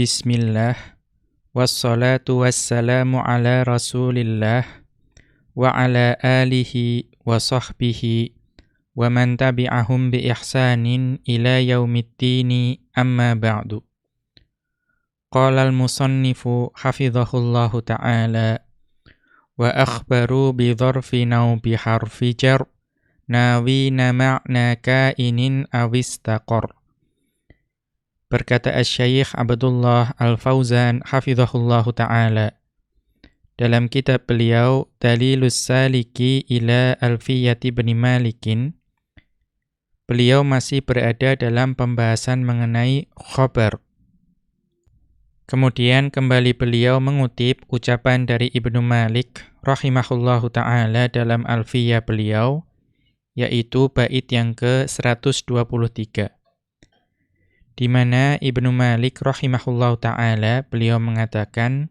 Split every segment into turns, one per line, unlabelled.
Bismillah. Wassalatu wassalamu ala rasulillah Wa ala alihi wa sahbihi Wa man tabi'ahum bi ihsanin ila yaumiddini amma ba'du. Qala al-musannifu hafidhahullahu ta'ala Wa akhbaru bi dharfi naw bi harfi jar. Nawina ma'na kainin awistaqor Berkata Asy-Syaikh Abdullah Al-Fauzan hafizahullahu taala dalam kitab beliau Dalilus Saliki ila Alfiyati bin Malikin beliau masih berada dalam pembahasan mengenai khobar. Kemudian kembali beliau mengutip ucapan dari Ibnu Malik rahimahullahu taala dalam Alfiyah beliau yaitu bait yang ke-123 di mana Ibnu Malik rahimahullahu taala beliau mengatakan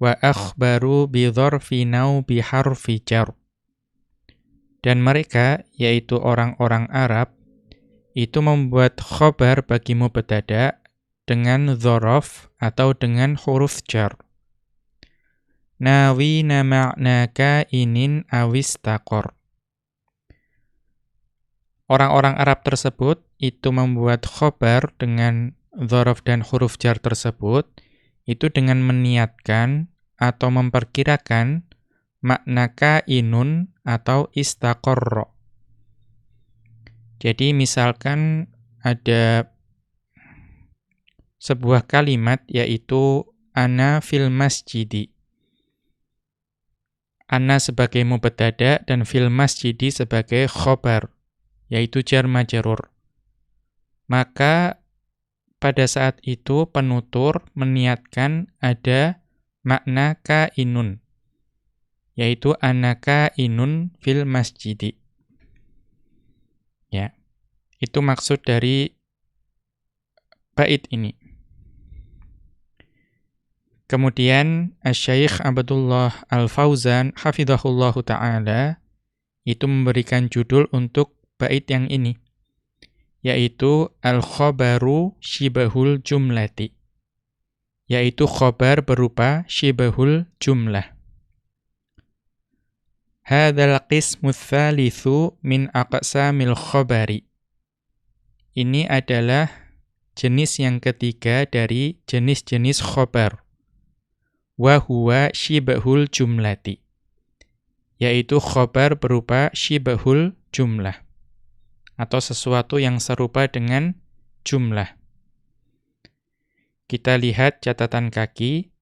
wa akhbaru bi dzarfi nau bi harfi jar. Dan mereka yaitu orang-orang Arab itu membuat khobar bagi mubtada dengan dzaraf atau dengan huruf jar. Nawina ma'na kainin awistaqor Orang-orang Arab tersebut itu membuat khobar dengan dhorof dan huruf jar tersebut, itu dengan meniatkan atau memperkirakan makna kainun atau istaqorro. Jadi misalkan ada sebuah kalimat yaitu ana fil masjidi. Ana sebagai mubtada dan fil masjidi sebagai khobar yaitu jar majrur. Maka pada saat itu penutur meniatkan ada makna kainun yaitu anaka inun fil masjidi. Ya. Itu maksud dari bait ini. Kemudian Asy-Syaikh Abdullah Al-Fauzan hafizahullahu taala itu memberikan judul untuk bait yang ini yaitu al-khabaru shibahul jumlati yaitu khabar berupa shibahul jumlah. Hadzal qismu tsalitsu min aqsamil khabari. Ini adalah jenis yang ketiga dari jenis-jenis khabar. Wa huwa shibahul jumlati yaitu khabar berupa shibahul jumlah atau sesuatu yang serupa dengan jumlah. Kita lihat catatan kaki.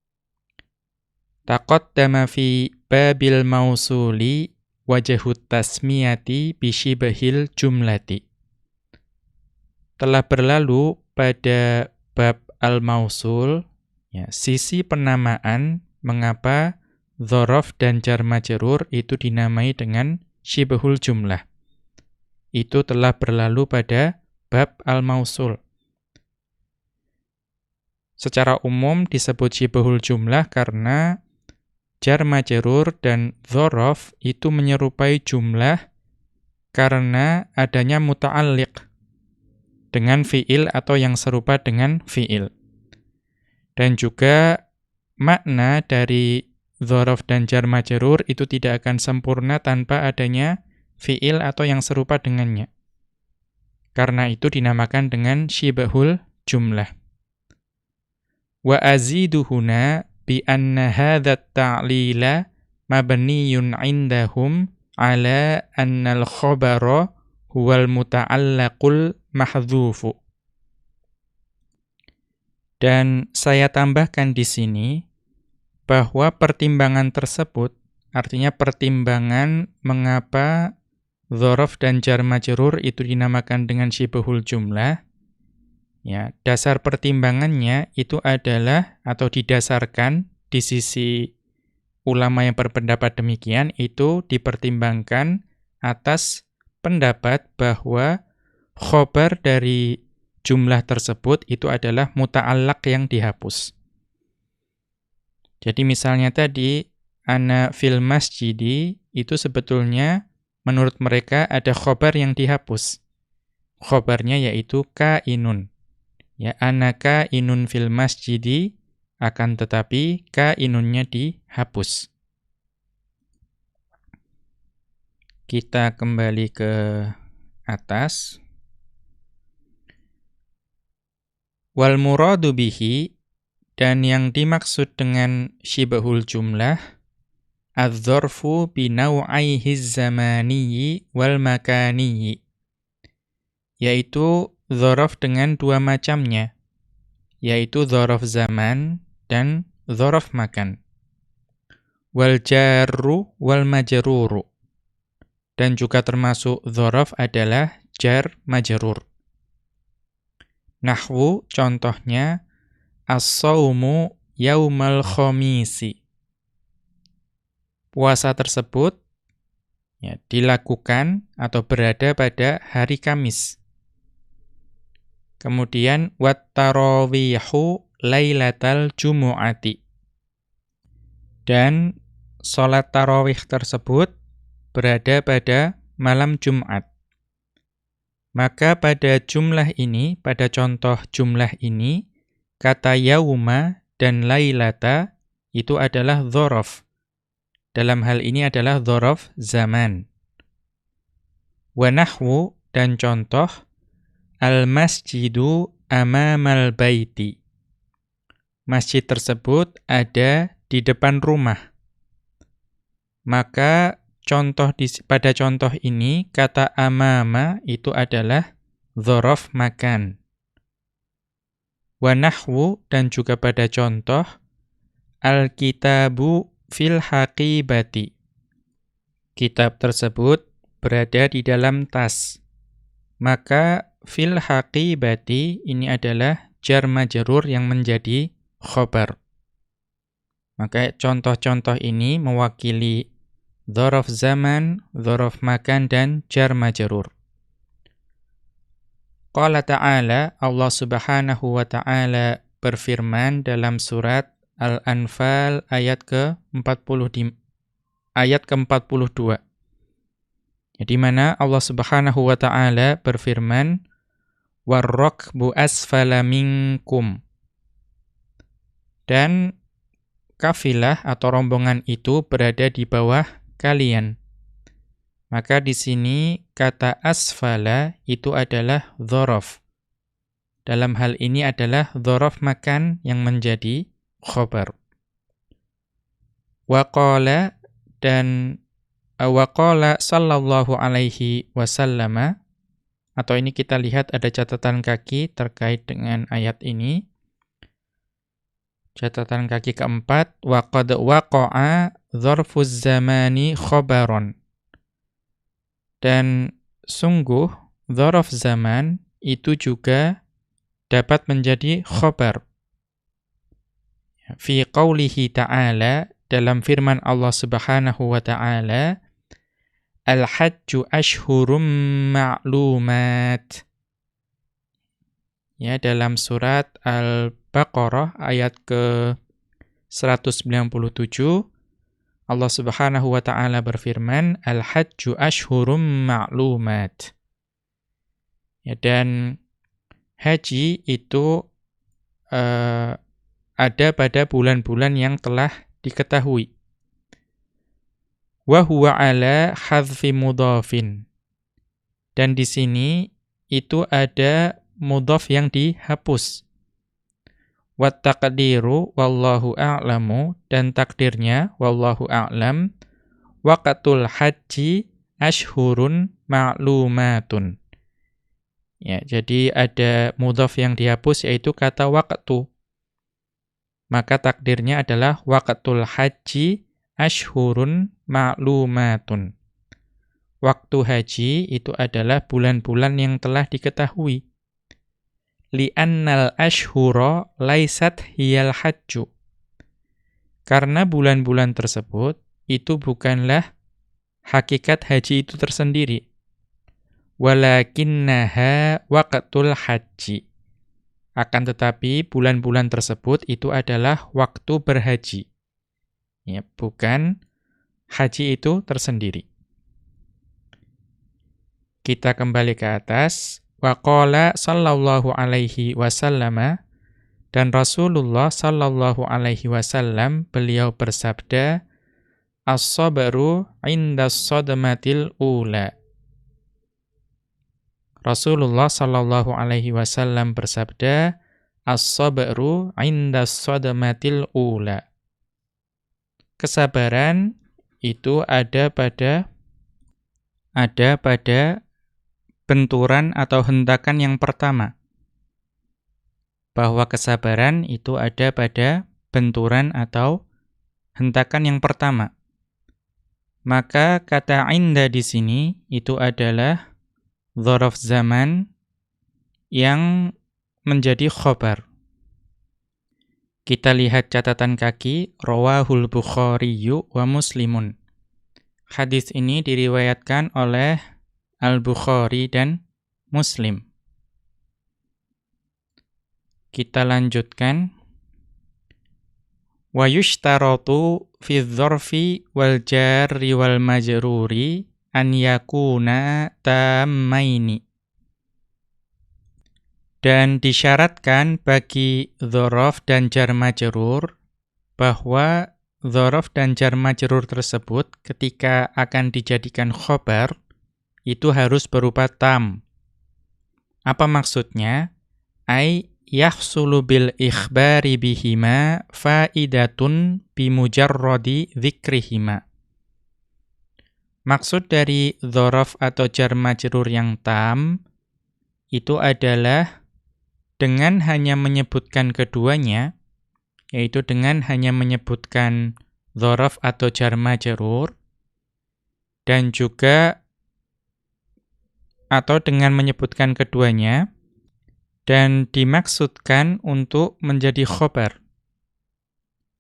Taqaddama fi babil mausuli wajahut tasmiyati bisyibahil jumlati. Telah berlalu pada bab al-mausul, ya, sisi penamaan mengapa dhorof dan jar majrur itu dinamai dengan syibahul jumlah itu telah berlalu pada bab al-mausul. Secara umum disebut syibahul jumlah karena jar majrur dan dzaraf itu menyerupai jumlah karena adanya muta'alliq dengan fiil atau yang serupa dengan fiil. Dan juga makna dari dzaraf dan jar majrur itu tidak akan sempurna tanpa adanya fiil atau yang serupa dengannya. Karena itu dinamakan dengan syibahul jumlah. Wa azidu huna bi anna hadha ta'lila mabniyun indahum ala anna al-khabara huwal muta'allaqul mahdhufu. Dan saya tambahkan di sini bahwa pertimbangan tersebut artinya pertimbangan mengapa Dhorof dan jar majrur itu dinamakan dengan syibhul jumlah. Ya, dasar pertimbangannya itu adalah atau didasarkan di sisi ulama yang berpendapat demikian itu dipertimbangkan atas pendapat bahwa khobar dari jumlah tersebut itu adalah muta'allaq yang dihapus. Jadi misalnya tadi ana fil masjidi itu sebetulnya menurut mereka ada khobar yang dihapus. Khobarnya yaitu kainun. Ya anaka inun fil masjidi akan tetapi ka inunnya dihapus. Kita kembali ke atas. Wal muradu bihi dan yang dimaksud dengan syibahul jumlah adz-dzarfu binau'aihi zamaniyi wal makaniyi yaitu dzaraf dengan dua macamnya, yaitu dzaraf zaman dan dzaraf makan. Wal jarru wal majruru. Dan juga termasuk dzaraf adalah jar majrur. Nahwu contohnya as-saumu yaumal khamisi. Puasa tersebut ya, dilakukan atau berada pada hari Kamis. Kemudian wat tarawihu lailatal jumu'ati. Dan salat tarawih tersebut berada pada malam Jumat. Maka pada jumlah ini, pada contoh jumlah ini, kata yauma dan lailata itu adalah dhorof. Dalam hal ini adalah dhorof zaman. Wanahwu dan contoh Al-masjidu amamal baiti. Masjid tersebut ada di depan rumah. Maka contoh di, pada contoh ini kata amama itu adalah dzaraf makan. Wanahwu dan juga pada contoh al-kitabu fil haqibati. Kitab tersebut berada di dalam tas. Maka fil haqibati ini adalah jar majrur yang menjadi khobar. Maka contoh-contoh ini mewakili dhorof zaman, dhorof makan, dan jar majrur. Qala ta'ala, Allah subhanahu wa ta'ala berfirman dalam surat Al-Anfal ayat ke-40 ayat ke-42. Di mana Allah Subhanahu wa taala berfirman warrakbu asfala minkum. Dan kafilah atau rombongan itu berada di bawah kalian. Maka di sini kata asfala itu adalah dhorof. Dalam hal ini adalah dhorof makan yang menjadi khobar. Waqala dan waqala sallallahu alaihi wasallama atau ini kita lihat ada catatan kaki terkait dengan ayat ini. Catatan kaki keempat, waqad waqa'a dzarfuz zamani khabaron. Dan sungguh dzaraf zaman itu juga dapat menjadi khabar. Fi qawlihi ta'ala dalam firman Allah Subhanahu wa ta'ala Al-hajju ashhurum ma'lumat. Ya, dalam surat Al-Baqarah ayat ke 197 Allah Subhanahu wa taala berfirman, "Al-hajju ashhurum ma'lumat." Ya, dan haji itu uh, ada pada bulan-bulan yang telah diketahui wa huwa ala hadfi mudhafin. Dan di sini itu ada mudhaf yang dihapus. Wa taqdiru wallahu a'lamu dan takdirnya wallahu a'lam waqatul haji ashhurun ma'lumatun. Ya, jadi ada mudhaf yang dihapus yaitu kata waqtu. Maka takdirnya adalah waqtul haji ashhurun ma'lumatun. Waktu haji itu adalah bulan-bulan yang telah diketahui. Li'annal ashhura laisat hiyal hajju. Karena bulan-bulan tersebut itu bukanlah hakikat haji itu tersendiri. Walakinnaha waqtul haji. Akan tetapi bulan-bulan tersebut itu adalah waktu berhaji. Ya, bukan haji itu tersendiri. Kita kembali ke atas. Wa qala sallallahu alaihi wasallam dan Rasulullah sallallahu alaihi wasallam beliau bersabda As-sabru indas sadmatil ula Rasulullah sallallahu alaihi wasallam bersabda As-sabru indas sadmatil ula Kesabaran itu ada pada ada pada benturan atau hentakan yang pertama. Bahwa kesabaran itu ada pada benturan atau hentakan yang pertama. Maka kata inda di sini itu adalah dhorof zaman yang menjadi khobar. Kita lihat catatan kaki Rawahul Bukhari wa Muslimun. Hadis ini diriwayatkan oleh Al-Bukhari dan Muslim. Kita lanjutkan. Wa yushtaratu fi dzarfi wal jarri wal majruri an yakuna tammaini. Dan disyaratkan bagi dhorof dan jar majrur bahwa dhorof dan jar majrur tersebut ketika akan dijadikan khobar itu harus berupa tam. Apa maksudnya? Ai yahsulu bil ikhbari bihima faidatun bimujarrodi dzikrihima. Maksud dari dhorof atau jar majrur yang tam itu adalah dengan hanya menyebutkan keduanya, yaitu dengan hanya menyebutkan dhorof atau jar majrur, dan juga atau dengan menyebutkan keduanya, dan dimaksudkan untuk menjadi khobar.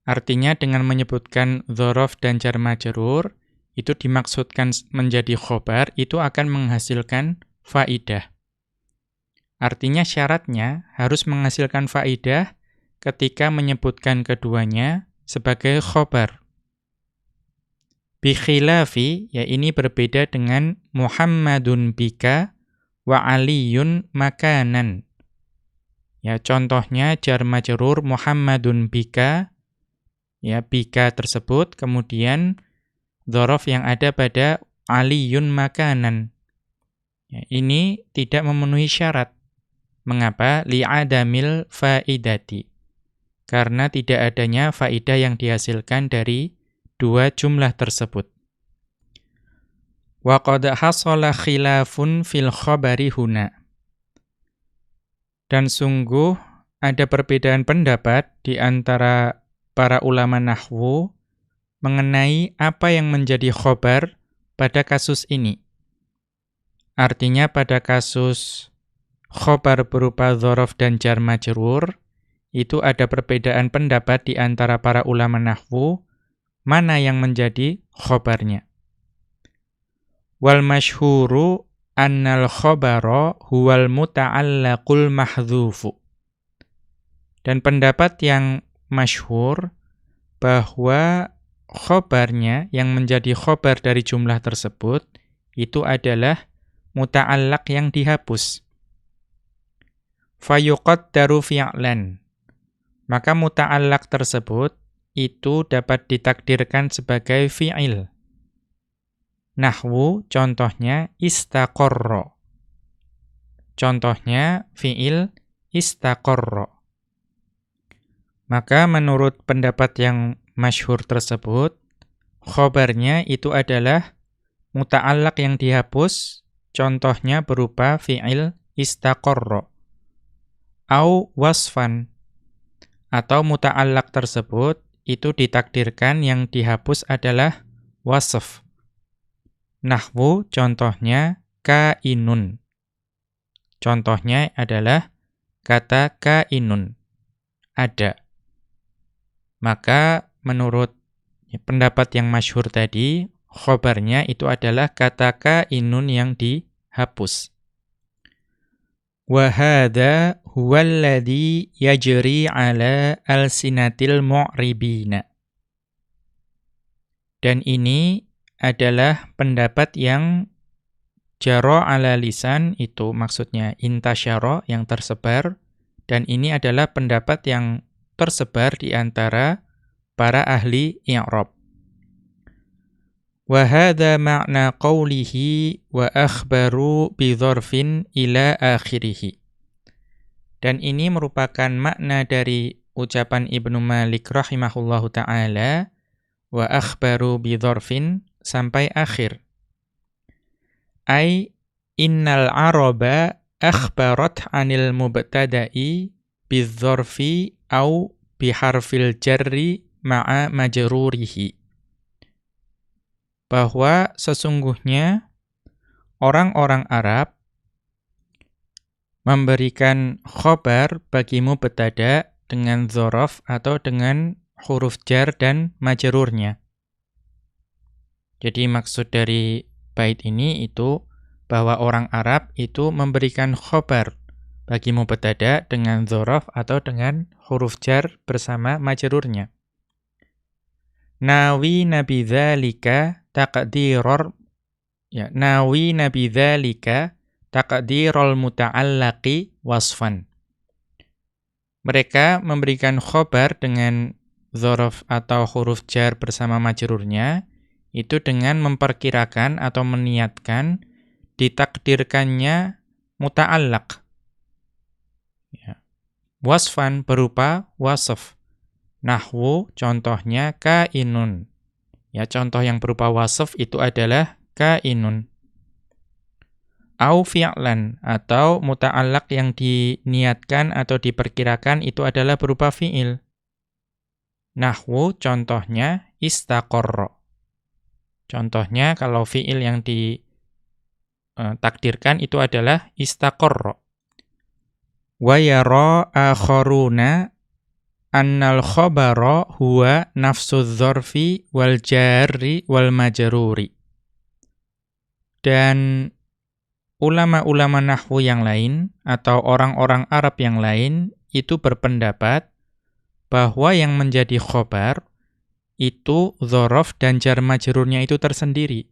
Artinya dengan menyebutkan dhorof dan jar majrur, itu dimaksudkan menjadi khobar, itu akan menghasilkan faidah. Artinya syaratnya harus menghasilkan faidah ketika menyebutkan keduanya sebagai khobar. Bikhilafi, ya ini berbeda dengan Muhammadun bika wa aliyun makanan. Ya, contohnya jar majrur Muhammadun bika, ya bika tersebut, kemudian dhorof yang ada pada aliyun makanan. Ya, ini tidak memenuhi syarat. Mengapa? Li'adamil faidati. Karena tidak adanya faidah yang dihasilkan dari dua jumlah tersebut. Wa qad hasala khilafun fil khabari huna. Dan sungguh ada perbedaan pendapat di antara para ulama nahwu mengenai apa yang menjadi khobar pada kasus ini. Artinya pada kasus khobar berupa dhorof dan jar majrur, itu ada perbedaan pendapat di antara para ulama nahwu, mana yang menjadi khobarnya. Wal masyhuru annal khobaro huwal muta'allaqul mahdhufu. Dan pendapat yang masyhur bahwa khobarnya yang menjadi khobar dari jumlah tersebut itu adalah muta'allaq yang dihapus fayuqaddaru fi'lan. Maka muta'allaq tersebut itu dapat ditakdirkan sebagai fi'il. Nahwu contohnya istaqarra. Contohnya fi'il istaqarra. Maka menurut pendapat yang masyhur tersebut, khobarnya itu adalah muta'allaq yang dihapus, contohnya berupa fi'il istaqarra au wasfan atau muta'allaq tersebut itu ditakdirkan yang dihapus adalah wasf. Nahwu contohnya kainun. Contohnya adalah kata kainun. Ada. Maka menurut pendapat yang masyhur tadi, khobarnya itu adalah kata kainun yang dihapus. Wahada huwallazi yajri ala alsinatil mu'ribina. Dan ini adalah pendapat yang jaro ala lisan itu maksudnya intasyara yang tersebar dan ini adalah pendapat yang tersebar di antara para ahli i'rab. Wa hadha ma'na qawlihi wa akhbaru bi dzarfin ila akhirih. Dan ini merupakan makna dari ucapan Ibnu Malik rahimahullahu taala wa akhbaru bi dzarfin sampai akhir. Ai innal araba akhbarat 'anil mubtada'i bidzarfi au biharfil jarri ma'a majrurihi. Bahwa sesungguhnya orang-orang Arab memberikan khobar bagi mubtada dengan zorof atau dengan huruf jar dan majrurnya. Jadi maksud dari bait ini itu bahwa orang Arab itu memberikan khobar bagi mubtada dengan zorof atau dengan huruf jar bersama majrurnya. Nawi nabi dzalika taqdiror ya nawi nabi dzalika taqdirul muta'allaqi wasfan. Mereka memberikan khobar dengan zorof atau huruf jar bersama majrurnya, itu dengan memperkirakan atau meniatkan ditakdirkannya muta'allaq. Ya. Wasfan berupa wasf. Nahwu contohnya kainun. Ya, contoh yang berupa wasf itu adalah kainun au fi'lan atau muta'allaq yang diniatkan atau diperkirakan itu adalah berupa fi'il. Nahwu contohnya istaqarra. Contohnya kalau fi'il yang ditakdirkan itu adalah istaqarra. Wa yara akharuna annal khabara huwa nafsu dzarfi wal jarri wal majruri. Dan ulama-ulama nahwu yang lain atau orang-orang Arab yang lain itu berpendapat bahwa yang menjadi khobar itu zorof dan jar majrurnya itu tersendiri.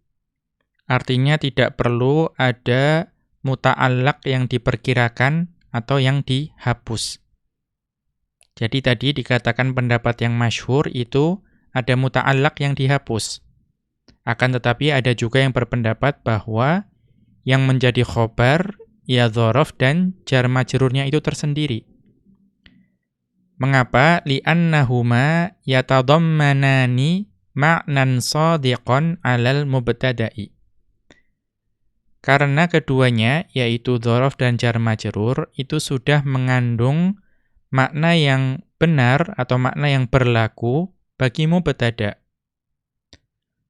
Artinya tidak perlu ada muta'allaq yang diperkirakan atau yang dihapus. Jadi tadi dikatakan pendapat yang masyhur itu ada muta'allaq yang dihapus. Akan tetapi ada juga yang berpendapat bahwa yang menjadi khobar, ya dhorof dan jar majrurnya itu tersendiri. Mengapa? Li'annahuma yatadammanani ma'nan sadiqan alal mubtada'i. Karena keduanya, yaitu dhorof dan jar majrur, itu sudah mengandung makna yang benar atau makna yang berlaku bagi mubtada'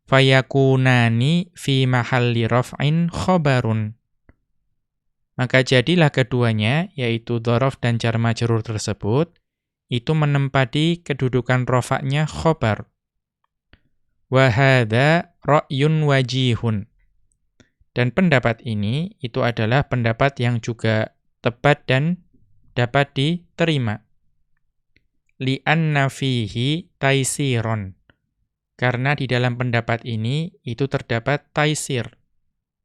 fayakunani fi mahalli raf'in khobarun. Maka jadilah keduanya, yaitu dhorof dan jar majrur tersebut, itu menempati kedudukan rofaknya khobar. Wahada ra'yun wajihun. Dan pendapat ini, itu adalah pendapat yang juga tepat dan dapat diterima. Li'anna fihi taisiron karena di dalam pendapat ini itu terdapat taisir.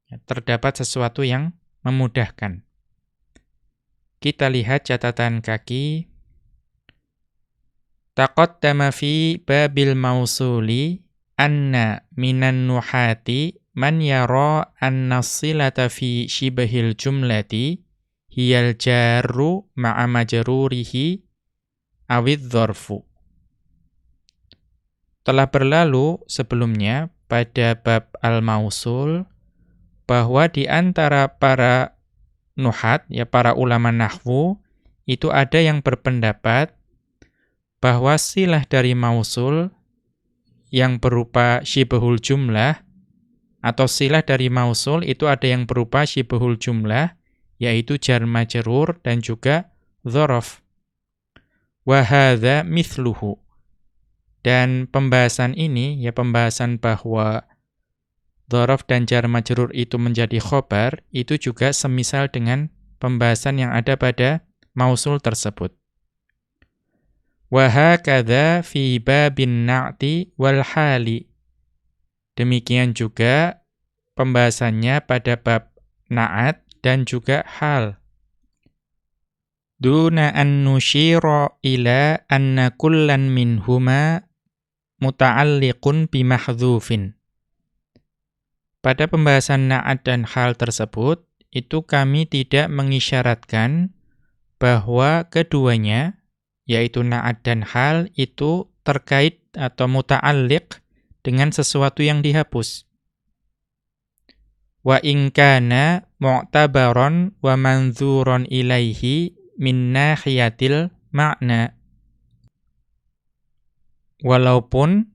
Ya, terdapat sesuatu yang memudahkan. Kita lihat catatan kaki. Taqaddama fi babil mausuli anna minan nuhati man yara anna silata fi shibahil jumlati hiyal jarru ma'a majrurihi awid dhorfu. Telah berlalu sebelumnya pada bab al-mausul bahwa di antara para nuhat ya para ulama nahwu itu ada yang berpendapat bahwa silah dari mausul yang berupa syibhul jumlah atau silah dari mausul itu ada yang berupa syibhul jumlah yaitu jar majrur dan juga dzaraf. Wa hadza mithluhu dan pembahasan ini, ya pembahasan bahwa dhorof dan jar majrur itu menjadi khobar, itu juga semisal dengan pembahasan yang ada pada mausul tersebut. Wahakadha fi babin na'ti wal hali. Demikian juga pembahasannya pada bab na'at dan juga hal. Duna an nushira ila anna kullan minhuma muta'alliqun bimahdhufin. Pada pembahasan na'at dan hal tersebut, itu kami tidak mengisyaratkan bahwa keduanya, yaitu na'at dan hal, itu terkait atau muta'alliq dengan sesuatu yang dihapus. Wa in kana mu'tabaron wa manzuron ilaihi min nahiyatil makna. Walaupun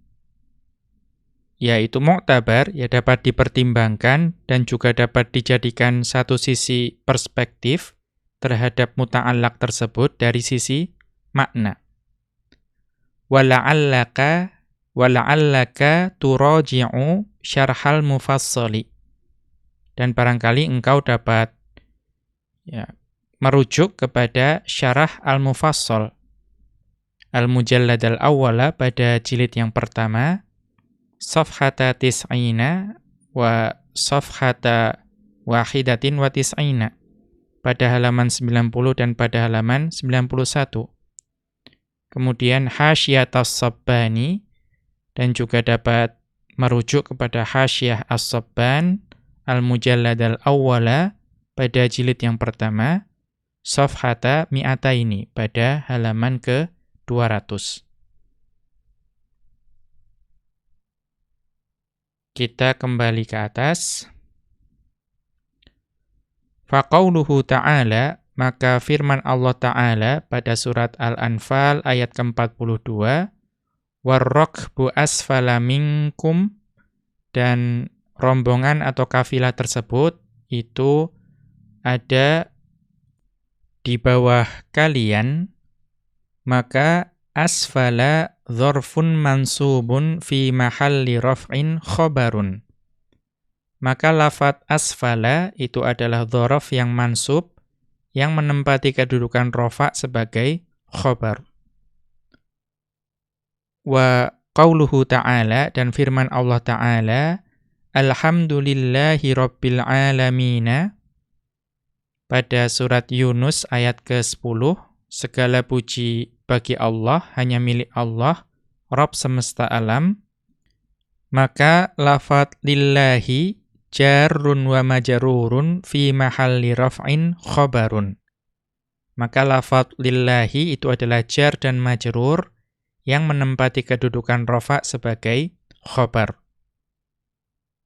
yaitu mu'tabar ya dapat dipertimbangkan dan juga dapat dijadikan satu sisi perspektif terhadap muta'allaq tersebut dari sisi makna. Wala'allaka wala'allaka turaji'u syarhal mufassali. Dan barangkali engkau dapat ya, merujuk kepada syarah Al-Mufassal. Al-Mujallad al-awwala pada jilid yang pertama, safhata tis'ina wa safhata wahidatin wa tis'ina. Pada halaman 90 dan pada halaman 91. Kemudian hasyiatas sabbani dan juga dapat merujuk kepada hasyiah as-sabban Al-Mujallad al-Awwala pada jilid yang pertama, Safhata Mi'ata ini pada halaman ke-200. Kita kembali ke atas. Faqauluhu ta'ala, maka firman Allah Ta'ala pada surat Al-Anfal ayat ke-42, Warrokbu asfala minkum, dan rombongan atau kafilah tersebut itu ada di bawah kalian, maka asfala dhorfun mansubun fi mahalli raf'in khobarun. Maka lafat asfala itu adalah dhorof yang mansub, yang menempati kedudukan rofa sebagai khobar. Wa qawluhu ta'ala dan firman Allah ta'ala Alhamdulillahi Rabbil Alamina. Pada surat Yunus ayat ke-10 segala puji bagi Allah hanya milik Allah Rabb semesta alam. Maka lafat lillahi jarrun wa majarurun fi mahalli raf'in khobarun maka lafat lillahi itu adalah jar dan majrur yang menempati kedudukan rafa sebagai khobar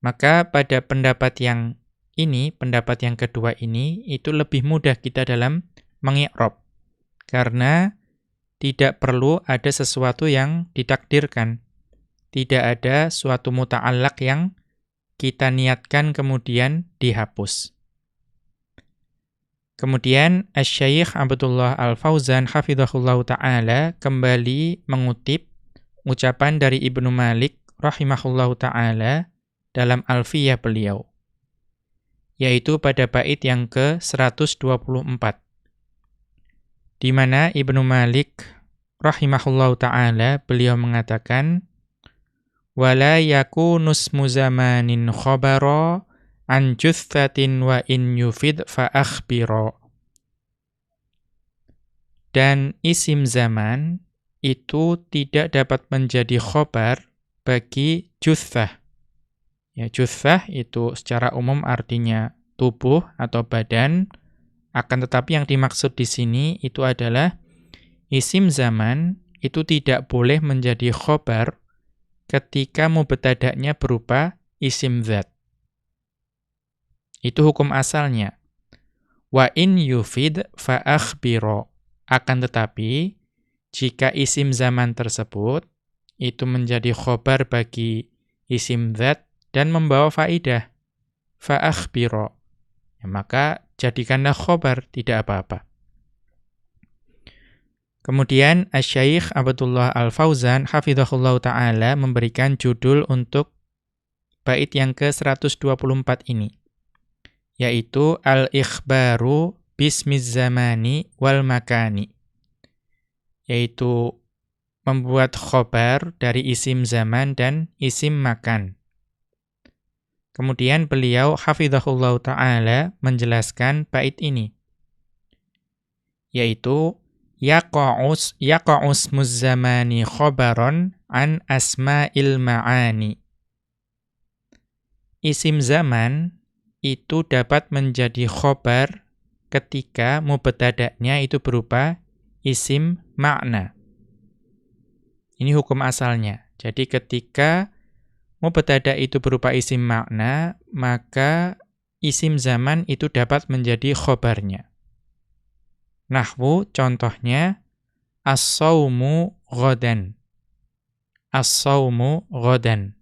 maka pada pendapat yang ini, pendapat yang kedua ini, itu lebih mudah kita dalam mengi'rob. Karena tidak perlu ada sesuatu yang ditakdirkan. Tidak ada suatu muta'allak yang kita niatkan kemudian dihapus. Kemudian Asy-Syaikh Abdullah Al-Fauzan hafizahullah taala kembali mengutip ucapan dari Ibnu Malik rahimahullahu taala dalam Alfiyah beliau, yaitu pada bait yang ke-124, di mana Ibnu Malik rahimahullahu taala beliau mengatakan wala yakunus muzamanin khabara an juthatin wa in yufid fa akhbira dan isim zaman itu tidak dapat menjadi khobar bagi juthah Ya, juthah itu secara umum artinya tubuh atau badan, akan tetapi yang dimaksud di sini itu adalah isim zaman itu tidak boleh menjadi khobar ketika mubtada'nya berupa isim zat. Itu hukum asalnya. Wa in yufid fa akhbiro. Akan tetapi, jika isim zaman tersebut itu menjadi khobar bagi isim zat, dan membawa faidah. Fa'akhbiro. Ya, maka jadikanlah khobar, tidak apa-apa. Kemudian Asy-Syaikh Abdullah Al-Fauzan hafizahullah taala memberikan judul untuk bait yang ke-124 ini yaitu Al-Ikhbaru bismiz zamani wal makani yaitu membuat khobar dari isim zaman dan isim makan. Kemudian beliau hafizahullah ta'ala menjelaskan bait ini. Yaitu, Yaqa'us yaqa'us muzzamani khobaron an asma'il ma'ani. Isim zaman itu dapat menjadi khobar ketika mubtada'nya itu berupa isim makna. Ini hukum asalnya. Jadi ketika mubtada itu berupa isim makna, maka isim zaman itu dapat menjadi khobarnya. Nahwu contohnya as-saumu ghadan. As-saumu ghadan.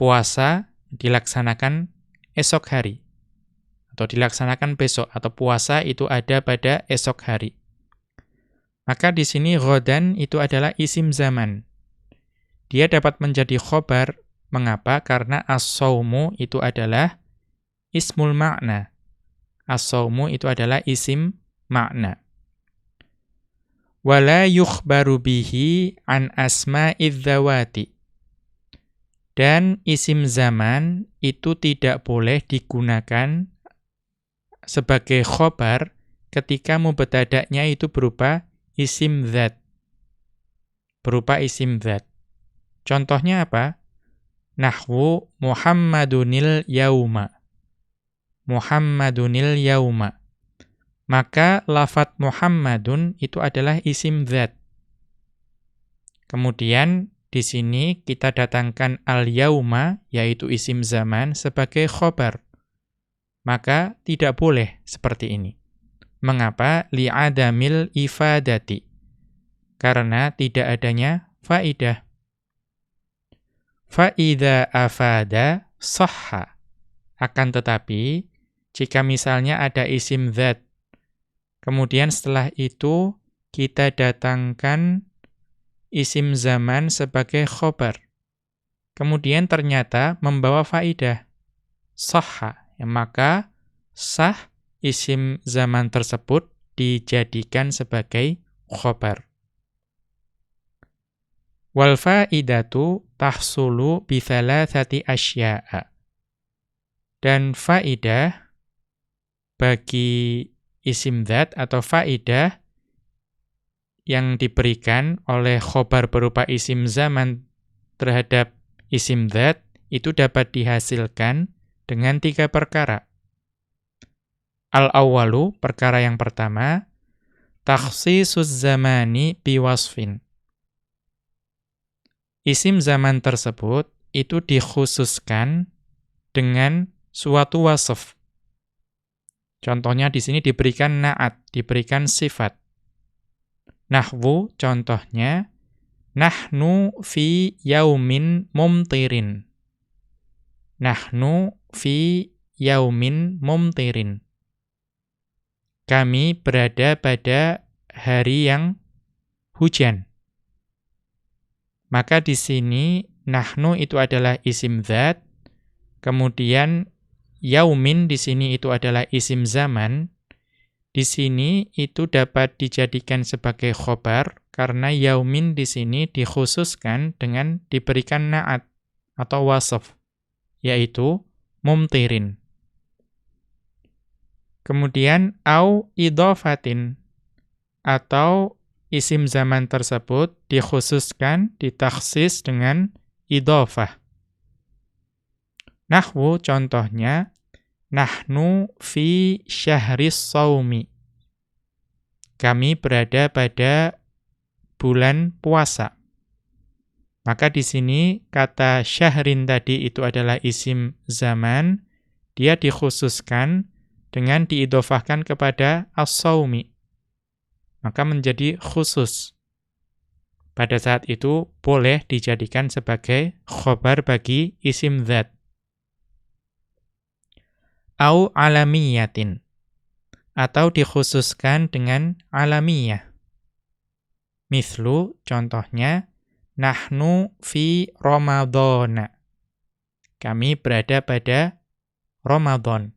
Puasa dilaksanakan esok hari atau dilaksanakan besok atau puasa itu ada pada esok hari. Maka di sini ghadan itu adalah isim zaman dia dapat menjadi khobar. Mengapa? Karena as-sawmu itu adalah ismul makna. As-sawmu itu adalah isim makna. Wala yukhbaru bihi an asma'iz zawati. Dan isim zaman itu tidak boleh digunakan sebagai khobar ketika mubtada'nya itu berupa isim zat. Berupa isim zat. Contohnya apa? Nahwu Muhammadunil yauma. Muhammadunil yauma. Maka lafat Muhammadun itu adalah isim zat. Kemudian di sini kita datangkan al-yauma yaitu isim zaman sebagai khobar. Maka tidak boleh seperti ini. Mengapa? Li'adamil ifadati. Karena tidak adanya faidah. Fa'idha afada sahha. Akan tetapi, jika misalnya ada isim that, kemudian setelah itu kita datangkan isim zaman sebagai khobar. Kemudian ternyata membawa faidah. Sahha. Ya, maka sah isim zaman tersebut dijadikan sebagai khobar. Wal faidatu tahsulu bi thalathati asya'a. Dan faidah bagi isim dzat atau faidah yang diberikan oleh khobar berupa isim zaman terhadap isim dzat itu dapat dihasilkan dengan tiga perkara. Al-awwalu, perkara yang pertama, takhsisus zamani biwasfin isim zaman tersebut itu dikhususkan dengan suatu wasf. Contohnya di sini diberikan naat, diberikan sifat. Nahwu contohnya nahnu fi yaumin mumtirin. Nahnu fi yaumin mumtirin. Kami berada pada hari yang hujan. Maka di sini nahnu itu adalah isim zat, kemudian yaumin di sini itu adalah isim zaman. Di sini itu dapat dijadikan sebagai khobar karena yaumin di sini dikhususkan dengan diberikan naat atau wasaf, yaitu mumtirin. Kemudian au idofatin atau isim zaman tersebut dikhususkan, ditaksis dengan idofah. Nahwu contohnya, Nahnu fi syahris saumi. Kami berada pada bulan puasa. Maka di sini kata syahrin tadi itu adalah isim zaman, dia dikhususkan dengan diidofahkan kepada as-saumi maka menjadi khusus. Pada saat itu boleh dijadikan sebagai khobar bagi isim zat. Au alamiyatin. Atau dikhususkan dengan alamiyah. Mislu, contohnya, Nahnu fi Ramadana. Kami berada pada Ramadan.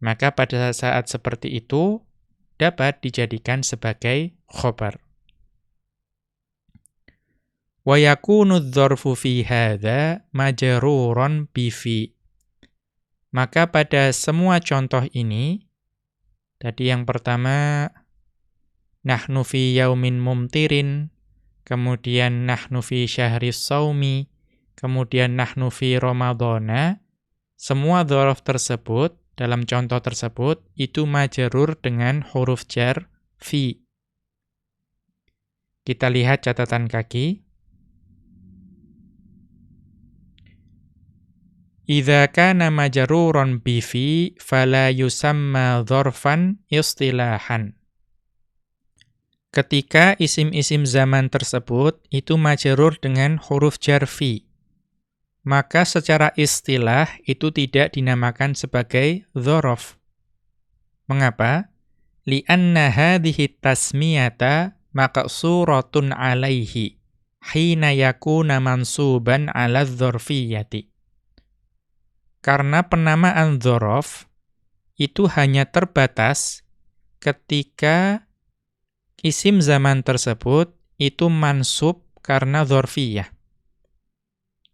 Maka pada saat seperti itu, dapat dijadikan sebagai khobar. Wa yakunu dzarfu fi hadza majruran bi. Maka pada semua contoh ini tadi yang pertama nahnu fi yaumin mumtirin, kemudian nahnu fi syahri saumi, kemudian nahnu fi ramadhana, semua dzaraf tersebut dalam contoh tersebut itu majrur dengan huruf jar fi. Kita lihat catatan kaki. Idza kana majruran bi fi fala yusamma dzarfan istilahan. Ketika isim-isim zaman tersebut itu majrur dengan huruf jar fi, maka secara istilah itu tidak dinamakan sebagai dzaraf. Mengapa? Li'anna hadhihi tasmiyata maqsuratun 'alaihi hina yakuna mansuban 'ala dzarfiyyati. Karena penamaan dzaraf itu hanya terbatas ketika isim zaman tersebut itu mansub karena dzarfiyah.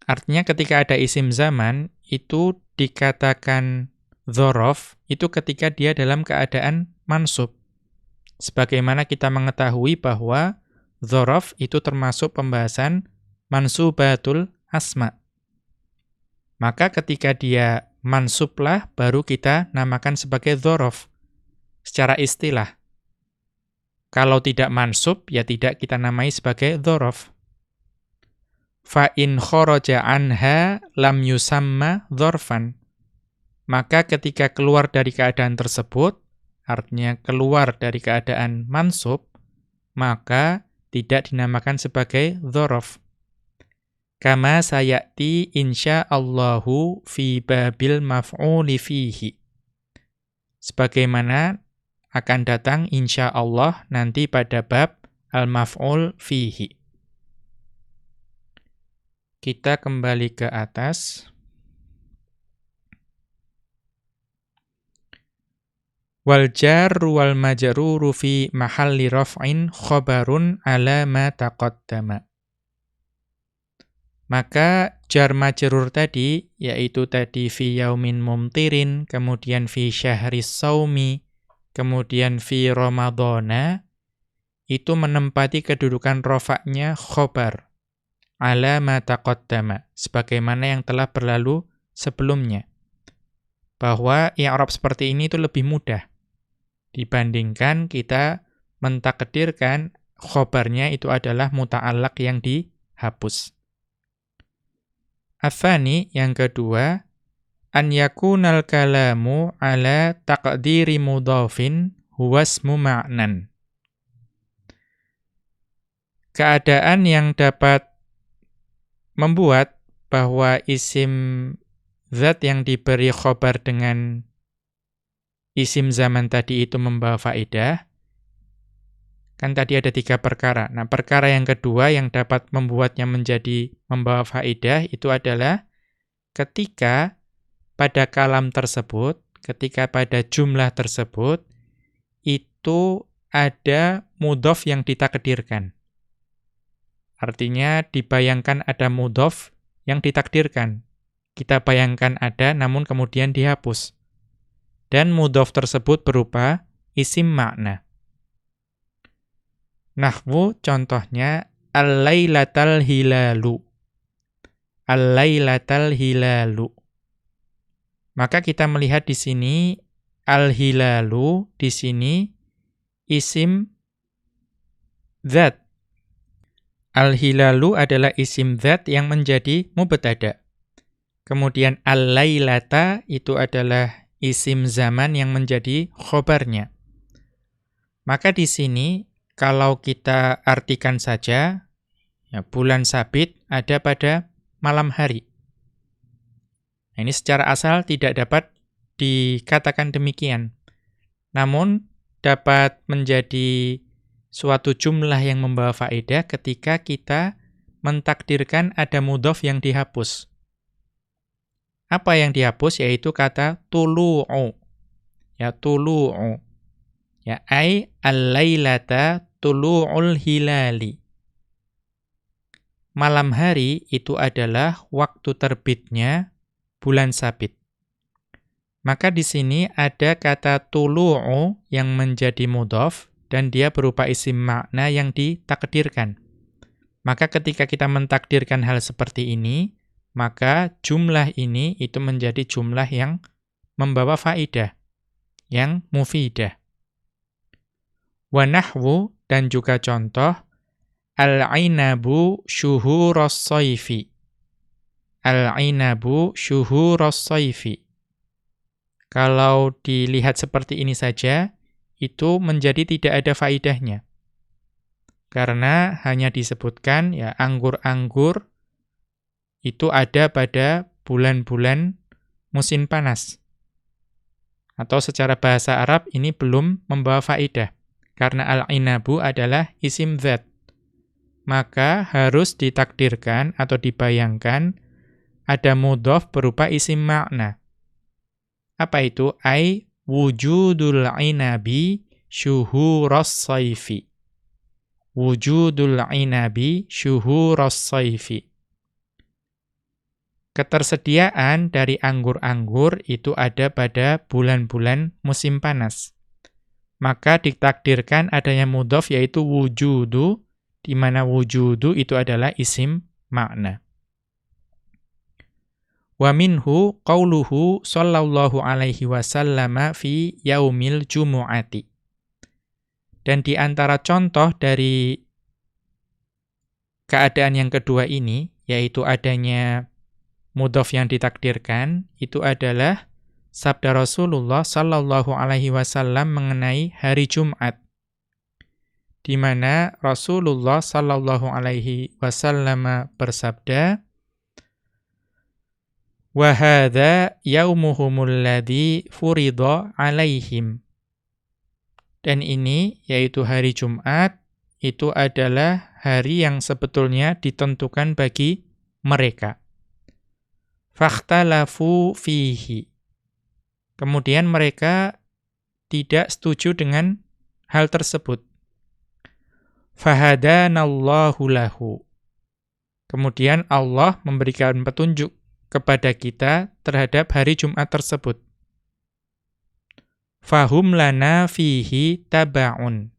Artinya ketika ada isim zaman itu dikatakan dzaraf itu ketika dia dalam keadaan mansub. Sebagaimana kita mengetahui bahwa dzaraf itu termasuk pembahasan mansubatul asma. Maka ketika dia mansublah baru kita namakan sebagai dzaraf secara istilah. Kalau tidak mansub ya tidak kita namai sebagai dzaraf. Fa in kharaja anha lam yusamma dzarfan. Maka ketika keluar dari keadaan tersebut, artinya keluar dari keadaan mansub, maka tidak dinamakan sebagai dzaraf. Kama sayati insyaallahu fi babil maf'uli fihi. Sebagaimana akan datang insyaallah nanti pada bab al-maf'ul fihi. Kita kembali ke atas. Wal jarru wal majruru fi mahalli raf'in khabarun ala ma taqaddama. Maka jar majrur tadi, yaitu tadi fi yaumin mumtirin, kemudian fi syahri saumi, kemudian fi ramadhana, itu menempati kedudukan rofaknya khobar. Ala ma taqaddama, sebagaimana yang telah berlalu sebelumnya. Bahwa i'rab seperti ini itu lebih mudah dibandingkan kita mentakdirkan khobarnya itu adalah muta'allaq yang dihapus. Afani yang kedua, an yakunal kalamu ala taqdiri mudhafin huwasmu ma'nan. Keadaan yang dapat membuat bahwa isim zat yang diberi khobar dengan isim zaman tadi itu membawa faedah, Kan tadi ada tiga perkara. Nah, perkara yang kedua yang dapat membuatnya menjadi membawa faidah itu adalah ketika pada kalam tersebut, ketika pada jumlah tersebut, itu ada mudof yang ditakdirkan. Artinya dibayangkan ada mudof yang ditakdirkan. Kita bayangkan ada namun kemudian dihapus. Dan mudof tersebut berupa isim makna. Nahwu contohnya al-lailatal hilalu. Al-lailatal hilalu. Maka kita melihat di sini al-hilalu di sini isim zat. Al-hilalu adalah isim zat yang menjadi mubtada. Kemudian al-lailata itu adalah isim zaman yang menjadi khobarnya. Maka di sini kalau kita artikan saja, ya, bulan sabit ada pada malam hari. Nah, ini secara asal tidak dapat dikatakan demikian. Namun, dapat menjadi suatu jumlah yang membawa faedah ketika kita mentakdirkan ada mudhof yang dihapus. Apa yang dihapus? Yaitu kata tulu'u. Ya, tulu'u. Ya, ai al-lailata tulu'ul hilali. malam hari itu adalah waktu terbitnya bulan sabit. Maka di sini ada kata tulu'u yang menjadi mudhaf dan dia berupa isim makna yang ditakdirkan. Maka ketika kita mentakdirkan hal seperti ini, maka jumlah ini itu menjadi jumlah yang membawa faidah, yang mufidah. Wa nahwu dan juga contoh Al-ainabu syuhuros soifi. Al-ainabu syuhuros soifi. Kalau dilihat seperti ini saja, itu menjadi tidak ada faidahnya. Karena hanya disebutkan ya anggur-anggur itu ada pada bulan-bulan musim panas. Atau secara bahasa Arab ini belum membawa faidah. Karena al-inabu adalah isim zat maka harus ditakdirkan atau dibayangkan ada mudhof berupa isim makna. Apa itu? Ai wujudul inabi syuhuras saifi. Wujudul inabi syuhuras saifi. Ketersediaan dari anggur-anggur itu ada pada bulan-bulan musim panas. Maka ditakdirkan adanya mudhof yaitu wujudu di mana wujudu itu adalah isim makna. Wa minhu qauluhu sallallahu alaihi wasallam fi yaumil jumu'ati. Dan di antara contoh dari keadaan yang kedua ini, yaitu adanya mudhof yang ditakdirkan, itu adalah sabda Rasulullah sallallahu alaihi wasallam mengenai hari Jumat di mana Rasulullah sallallahu alaihi wasallam bersabda wa hadza yaumuhumul alaihim dan ini yaitu hari Jumat itu adalah hari yang sebetulnya ditentukan bagi mereka. Fakhtalafu fihi. Kemudian mereka tidak setuju dengan hal tersebut. Fahadanallahu lahu. Kemudian Allah memberikan petunjuk kepada kita terhadap hari Jumat tersebut. Fahum lana fihi taba'un.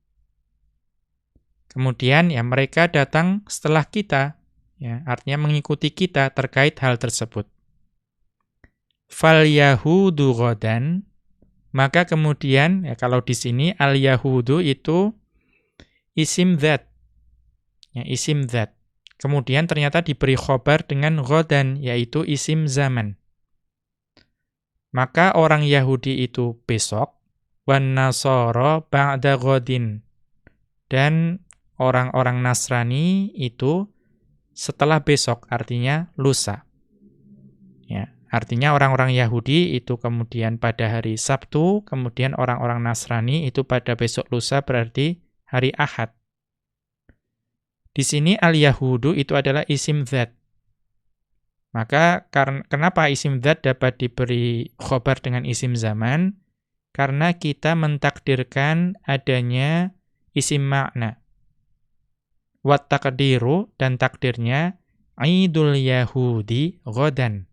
Kemudian ya mereka datang setelah kita, ya artinya mengikuti kita terkait hal tersebut. Fal yahudu ghadan maka kemudian ya kalau di sini al yahudu itu isim that. Ya, isim that. Kemudian ternyata diberi khobar dengan ghodan, yaitu isim zaman. Maka orang Yahudi itu besok, wan nasoro ba'da ghodin. Dan orang-orang Nasrani itu setelah besok, artinya lusa. Ya, artinya orang-orang Yahudi itu kemudian pada hari Sabtu, kemudian orang-orang Nasrani itu pada besok lusa berarti hari Ahad. Di sini al-Yahudu itu adalah isim zat. Maka karena kenapa isim zat dapat diberi khobar dengan isim zaman? Karena kita mentakdirkan adanya isim makna. Wat takdiru dan takdirnya Idul Yahudi godan.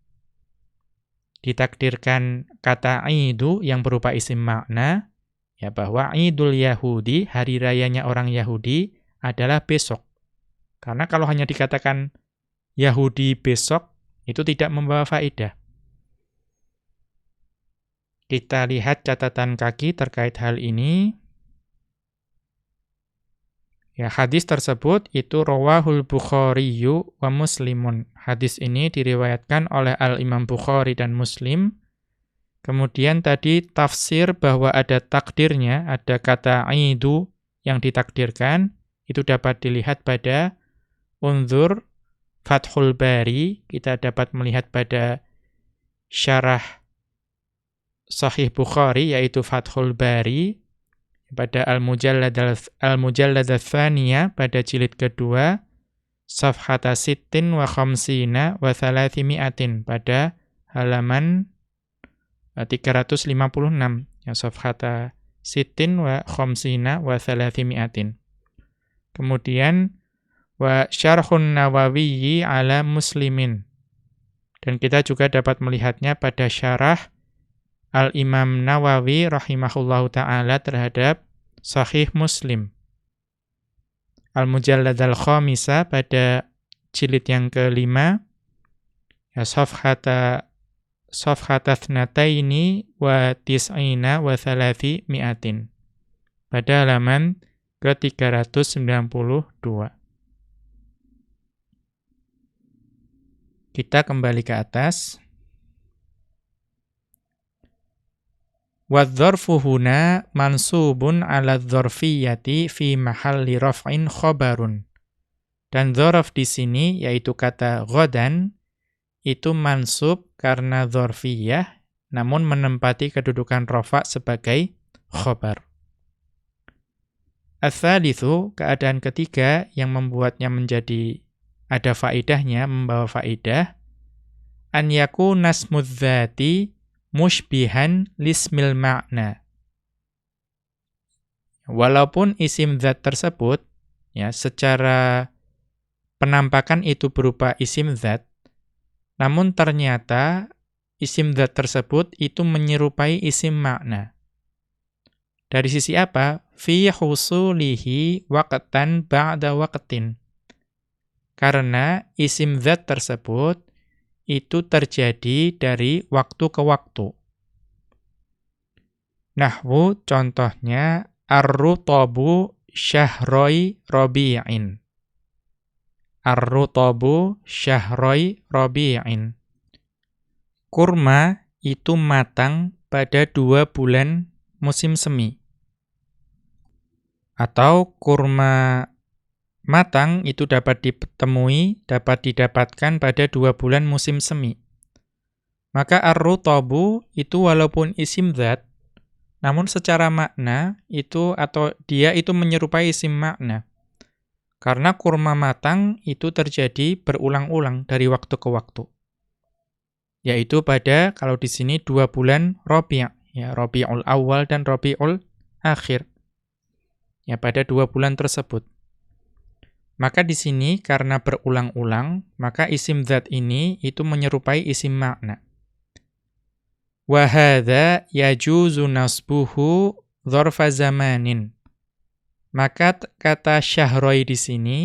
Ditakdirkan kata Idu yang berupa isim makna, ya bahwa Idul Yahudi, hari rayanya orang Yahudi, adalah besok. Karena kalau hanya dikatakan Yahudi besok, itu tidak membawa faedah. Kita lihat catatan kaki terkait hal ini. Ya, hadis tersebut itu rawahul Bukhariyu wa Muslimun. Hadis ini diriwayatkan oleh Al-Imam Bukhari dan Muslim Kemudian tadi tafsir bahwa ada takdirnya, ada kata aidu yang ditakdirkan, itu dapat dilihat pada unzur Fathul Bari, kita dapat melihat pada syarah Sahih Bukhari, yaitu Fathul Bari, pada Al-Mujallad Al-Thaniyah, pada jilid kedua, Safhata Sittin wa Khamsina wa Thalathimi'atin, pada halaman 356 ya safhata sitin wa khamsina wa thalathimiatin. Kemudian wa syarhun Nawawi ala Muslimin. Dan kita juga dapat melihatnya pada syarah Al-Imam Nawawi rahimahullahu taala terhadap Sahih Muslim. Al-Mujallad al-Khamisa pada jilid yang kelima ya safhata safhata thnataini wa tis'ina wa thalathi mi'atin pada halaman ke-392 Kita kembali ke atas. Wadzarfu huna mansubun ala dzarfiyyati fi mahalli raf'in khabarun. Dan dzaraf di sini yaitu kata ghadan itu mansub karena dzarfiyah namun menempati kedudukan rafa sebagai khabar. Ats-tsalitsu keadaan ketiga yang membuatnya menjadi ada faidahnya, membawa faidah. An yakuna dzati mushbihan lismil makna. Walaupun isim zat tersebut, ya secara penampakan itu berupa isim zat, namun ternyata isim zat tersebut itu menyerupai isim makna. Dari sisi apa? Fi husulihi waqtan ba'da waqtin. Karena isim zat tersebut itu terjadi dari waktu ke waktu. Nahwu contohnya ar-rutabu syahroi rabi'in. Ar-rutabu syahroi rabi'in. Kurma itu matang pada dua bulan musim semi. Atau kurma matang itu dapat ditemui, dapat didapatkan pada dua bulan musim semi. Maka ar-rutabu itu walaupun isim zat, namun secara makna itu atau dia itu menyerupai isim makna. Karena kurma matang itu terjadi berulang-ulang dari waktu ke waktu. Yaitu pada, kalau di sini dua bulan Robi' ya Robi'ul awal dan Robi'ul akhir. Ya, pada dua bulan tersebut. Maka di sini karena berulang-ulang, maka isim zat ini itu menyerupai isim makna. Wa hadza yajuzu nasbuhu dzarfa zamanin. Maka kata syahroi di sini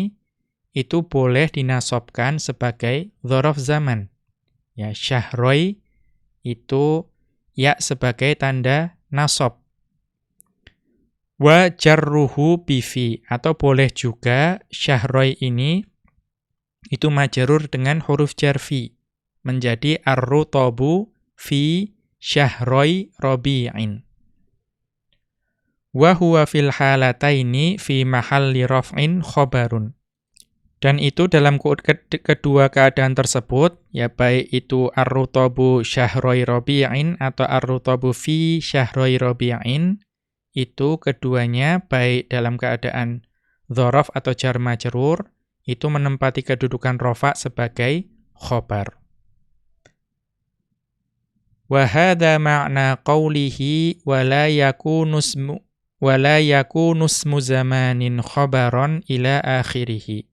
itu boleh dinasobkan sebagai dzaraf zaman. Ya, syahroi itu ya sebagai tanda nasab. Wa jarruhu bifi atau boleh juga syahroi ini itu majerur dengan huruf jarfi menjadi ar-rutabu fi syahroi rabi'in. Wa huwa fil halataini fi mahalli raf'in khobarun. Dan itu dalam kedua keadaan tersebut, ya baik itu ar-rutabu syahroi rabi'in atau ar-rutabu fi syahroi rabi'in, itu keduanya baik dalam keadaan dhorof atau jar majrur itu menempati kedudukan rofa sebagai khobar. Wa hadha ma'na qawlihi wa la yakunu ismu wa la yakunu ismu zamanin khabaran ila akhirih.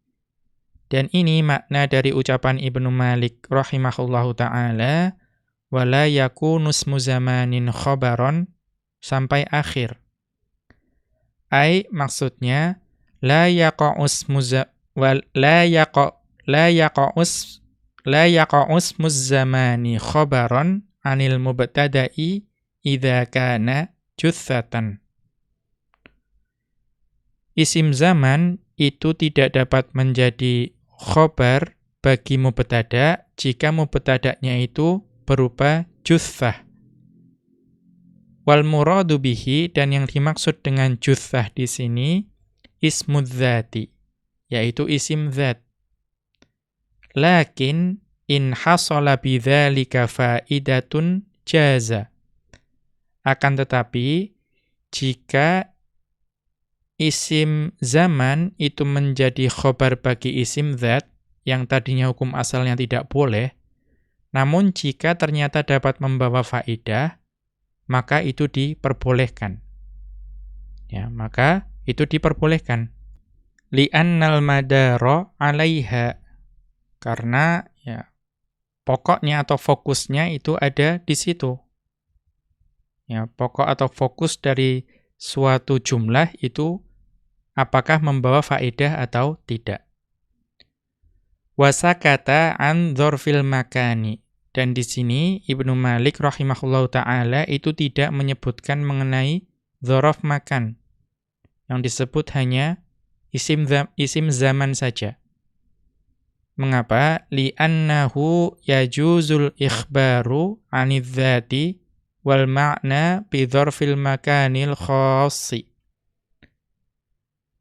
Dan ini makna dari ucapan Ibnu Malik rahimahullahu taala wa la yakunu ismu zamanin khabaran sampai akhir. Ai maksudnya la yaqa'us wal la yaqa la yaqa'us la yaqa'us muzzamani khabaran anil mubtada'i idza kana juthatan. Isim zaman itu tidak dapat menjadi khobar bagi mubtada jika mubtada'nya itu berupa juthah. Wal muradu bihi dan yang dimaksud dengan juthah di sini ismudzati yaitu isim zat. Lakin in hasala bidzalika faidatun jaza. Akan tetapi jika isim zaman itu menjadi khobar bagi isim zat yang tadinya hukum asalnya tidak boleh, namun jika ternyata dapat membawa faidah, maka itu diperbolehkan. Ya, maka itu diperbolehkan. li'annal madara 'alaiha. Karena ya pokoknya atau fokusnya itu ada di situ. Ya, pokok atau fokus dari suatu jumlah itu apakah membawa faedah atau tidak. Wasakata an dzarfil makani. Dan di sini Ibnu Malik rahimahullahu taala itu tidak menyebutkan mengenai dzaraf makan. Yang disebut hanya isim isim zaman saja. Mengapa? Li'annahu yajuzul ikhbaru 'anidz dzati wal ma'na bi dzarfil makanil khassi.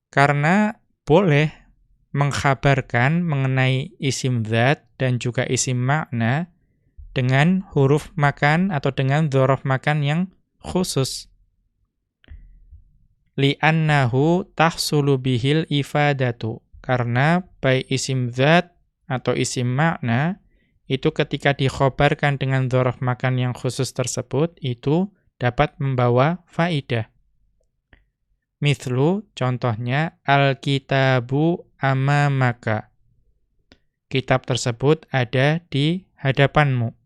Karena boleh mengkhabarkan mengenai isim zat dan juga isim makna dengan huruf makan atau dengan dzaraf makan yang khusus li'annahu tahsulu bihil ifadatu. Karena baik isim zat atau isim makna, itu ketika dikhobarkan dengan dhorof makan yang khusus tersebut, itu dapat membawa faidah. Mithlu, contohnya, Alkitabu amamaka. Kitab tersebut ada di hadapanmu.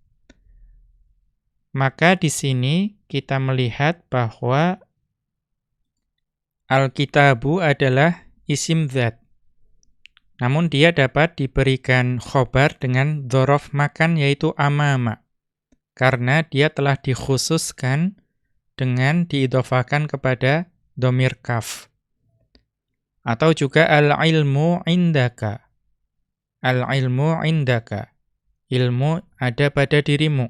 Maka di sini kita melihat bahwa Al-kitabu adalah isim zat. Namun dia dapat diberikan khobar dengan dhorof makan yaitu amama. Karena dia telah dikhususkan dengan diidofakan kepada domir kaf. Atau juga al-ilmu indaka. Al-ilmu indaka. Ilmu ada pada dirimu.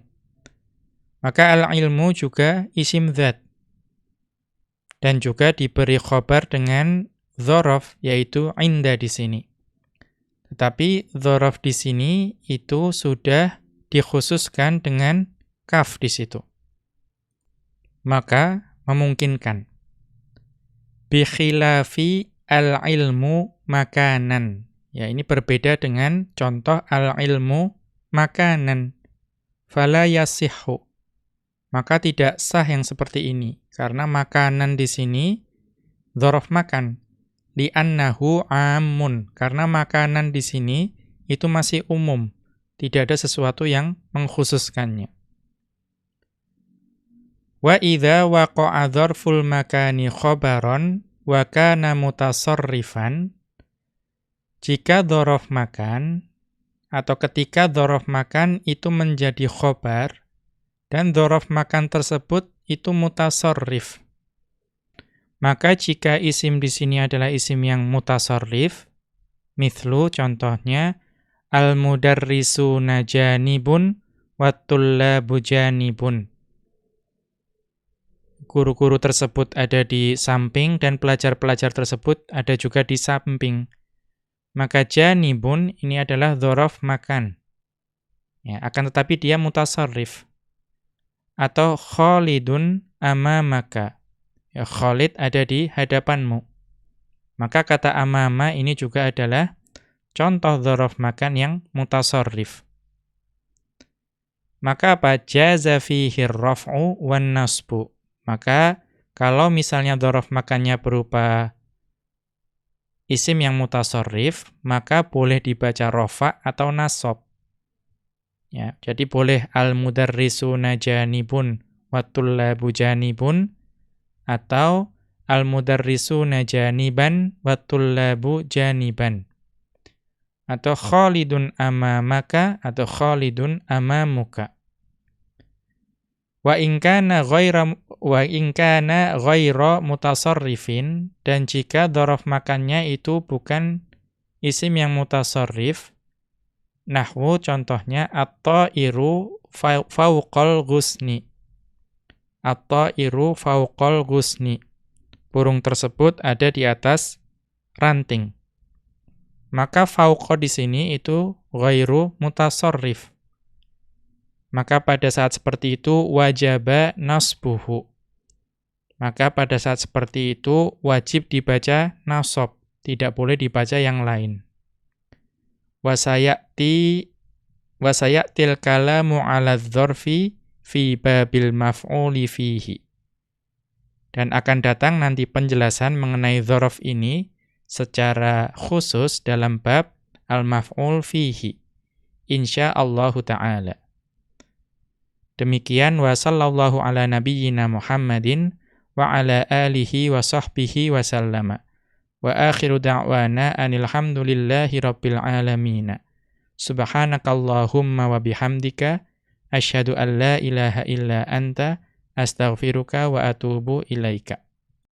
Maka al-ilmu juga isim zat dan juga diberi khobar dengan zorof, yaitu inda di sini. Tetapi zorof di sini itu sudah dikhususkan dengan kaf di situ. Maka memungkinkan. Bikhilafi al-ilmu makanan. Ya, ini berbeda dengan contoh al-ilmu makanan. Fala yasihu. Maka tidak sah yang seperti ini. Karena makanan di sini dzaraf makan. Li'annahu amun. Karena makanan di sini itu masih umum. Tidak ada sesuatu yang mengkhususkannya. Wa idza waqa'a dzarful makani khabaron wa kana mutasarrifan jika dzaraf makan atau ketika dzaraf makan itu menjadi khobar dan dzaraf makan tersebut itu mutasarrif. Maka jika isim di sini adalah isim yang mutasarrif, mithlu contohnya al-mudarrisu najanibun wattullabu janibun. Guru-guru tersebut ada di samping dan pelajar-pelajar tersebut ada juga di samping. Maka janibun ini adalah dhorof makan. Ya, akan tetapi dia mutasarrif atau Khalidun amamaka. Ya, Khalid ada di hadapanmu. Maka kata amama ini juga adalah contoh dzaraf makan yang mutasarrif. Maka apa? Jaza fihi raf'u wan nasbu. Maka kalau misalnya dzaraf makannya berupa isim yang mutasarrif, maka boleh dibaca rofa atau nasab. Ya, jadi boleh al-mudarrisu najanibun watullabu janibun atau al-mudarrisu najaniban watullabu janiban. Atau khalidun amamaka atau khalidun amamuka. Wa in kana ghaira wa in kana ghaira mutasarrifin dan jika dhorof makannya itu bukan isim yang mutasarrif Nahwu contohnya at-ta'iru fauqal ghusni. At-ta'iru fauqal ghusni. Burung tersebut ada di atas ranting. Maka fauqa di sini itu ghairu mutasarrif. Maka pada saat seperti itu wajaba nasbuhu. Maka pada saat seperti itu wajib dibaca nasab, tidak boleh dibaca yang lain wasayati wasayatil kalamu 'ala dzarfi fi babil maf'uli fihi. Dan akan datang nanti penjelasan mengenai dzaraf ini secara khusus dalam bab al-maf'ul fihi. Insyaallahu taala. Demikian wa sallallahu ala nabiyyina Muhammadin wa ala alihi wa sahbihi wa sallama. Wa akhiru da'wana anil hamdulillahi rabbil alamin. Subhanakallahumma wa bihamdika asyhadu an la ilaha illa anta astaghfiruka wa atubu ilaika.